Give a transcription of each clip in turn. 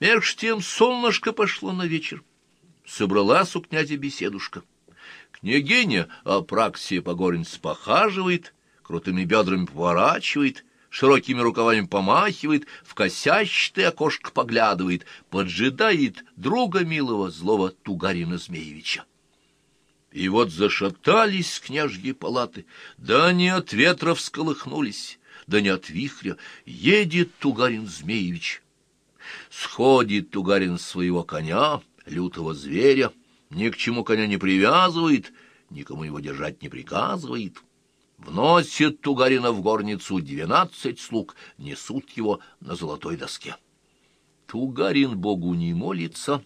Меж тем солнышко пошло на вечер. Собралась у князя беседушка. Княгиня Апраксия Погоринц похаживает, крутыми бедрами поворачивает, широкими рукавами помахивает, в косящее окошко поглядывает, поджидает друга милого злого Тугарина Змеевича. И вот зашатались княжьи палаты, да не от ветра всколыхнулись, да не от вихря, едет Тугарин Змеевич. Сходит Тугарин своего коня, лютого зверя, ни к чему коня не привязывает, никому его держать не приказывает. Вносит Тугарина в горницу двенадцать слуг, несут его на золотой доске. Тугарин Богу не молится,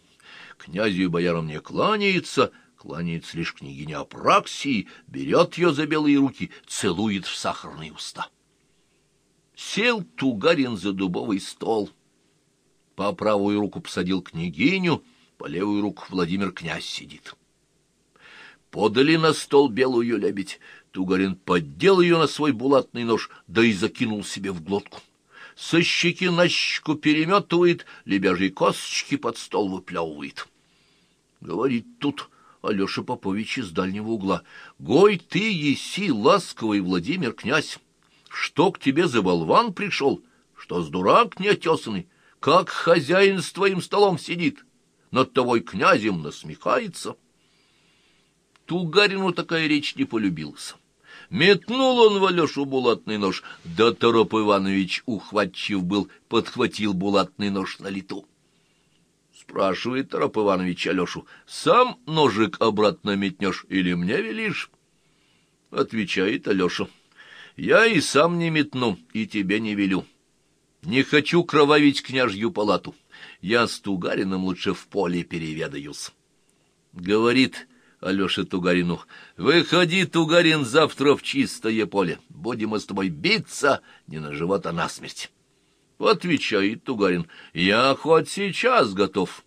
князю и боярам не кланяется, кланяется лишь княгиня Апраксии, берет ее за белые руки, целует в сахарные уста. Сел Тугарин за дубовый стол. По правую руку посадил княгиню, по левую руку Владимир князь сидит. Подали на стол белую лебедь. Тугарин поддел ее на свой булатный нож, да и закинул себе в глотку. Со щеки на щеку переметывает, лебяжьи косточки под стол выплевывает. Говорит тут Алеша Попович из дальнего угла. «Гой ты, еси, ласковый Владимир князь! Что к тебе за болван пришел? Что с дурак неотесанный? Как хозяин с твоим столом сидит? Над тобой князем насмехается?» Тугарину такая речь не полюбилась. Метнул он в Алешу булатный нож, да Тороп Иванович, ухватчив был, подхватил булатный нож на лету. Спрашивает Тороп Иванович Алешу, сам ножик обратно метнешь или мне велишь? Отвечает Алеша, я и сам не метну, и тебе не велю. Не хочу кровавить княжью палату. Я с Тугарином лучше в поле переведаюсь. Говорит Алёше Тугарину. «Выходи, Тугарин, завтра в чистое поле. Будем мы с тобой биться не на живот, а на смерть». Отвечает Тугарин. «Я хоть сейчас готов».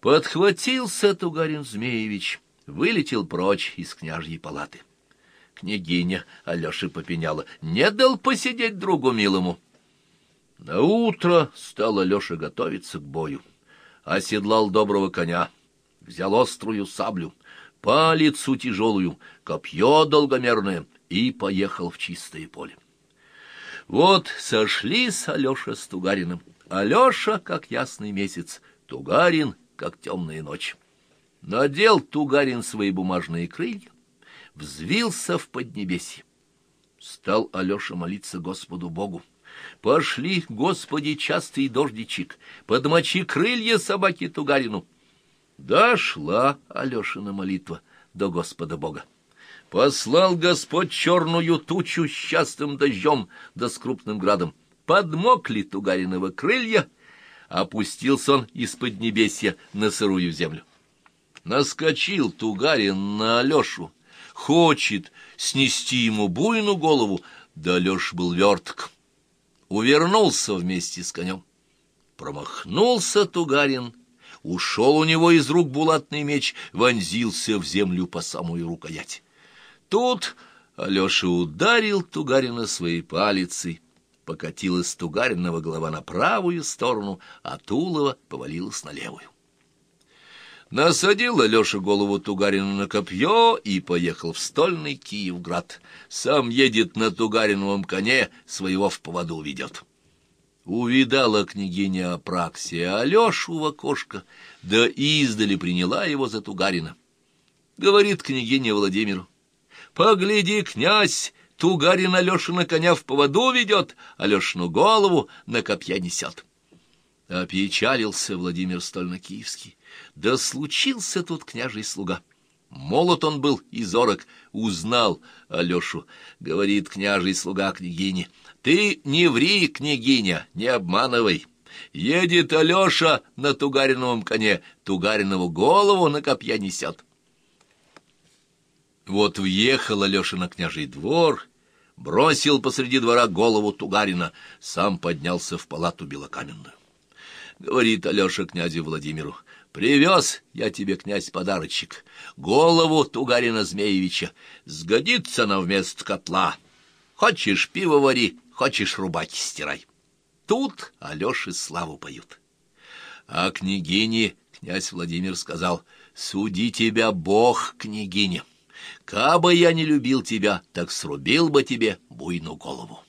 Подхватился Тугарин Змеевич, вылетел прочь из княжьей палаты. Княгиня Алёше попеняла. «Не дал посидеть другу милому». На утро стал Алёша готовиться к бою. Оседлал доброго коня, взял острую саблю, палицу тяжелую, копье долгомерное и поехал в чистое поле. Вот сошлись Алеша с Тугариным. Алеша, как ясный месяц, Тугарин, как темная ночь. Надел Тугарин свои бумажные крылья, взвился в поднебесье. Стал Алеша молиться Господу Богу. Пошли, Господи, частый дождичек, подмочи крылья собаки Тугарину. Дошла Алешина молитва до Господа Бога. Послал Господь черную тучу с частым дождем да с крупным градом. Подмокли Тугариного крылья, опустился он из-под небесья на сырую землю. Наскочил Тугарин на Алешу, хочет снести ему буйну голову, да Алеша был вертк. Увернулся вместе с конем. Промахнулся Тугарин Ушел у него из рук булатный меч, вонзился в землю по самую рукоять. Тут Алеша ударил Тугарина своей палицей. Покатилась Тугаринова голова на правую сторону, а Тулова повалилась на левую. Насадил Алеша голову Тугарина на копье и поехал в стольный Киевград. Сам едет на Тугариновом коне, своего в поводу ведет. Увидала княгиня Апраксия Алешу в окошко, да издали приняла его за Тугарина. Говорит княгиня Владимиру, «Погляди, князь, Тугарин Алешина коня в поводу ведет, Алешину голову на копья несет». Опечалился Владимир Стольно-Киевский. Да случился тут княжий слуга. Молот он был и зорок, узнал Алешу. Говорит княжий слуга княгине, «Ты не ври, княгиня, не обманывай. Едет Алеша на Тугариновом коне, Тугаринову голову на копья несет». Вот въехал Алеша на княжий двор, бросил посреди двора голову Тугарина, сам поднялся в палату белокаменную. Говорит Алеша князю Владимиру, «Привез я тебе, князь, подарочек, голову Тугарина Змеевича. Сгодится она вместо котла. Хочешь, пиво вари, хочешь, рубаки стирай». Тут Алёши славу поют. А княгине князь Владимир сказал, «Суди тебя Бог, княгиня! Кабы я не любил тебя, так срубил бы тебе буйную голову».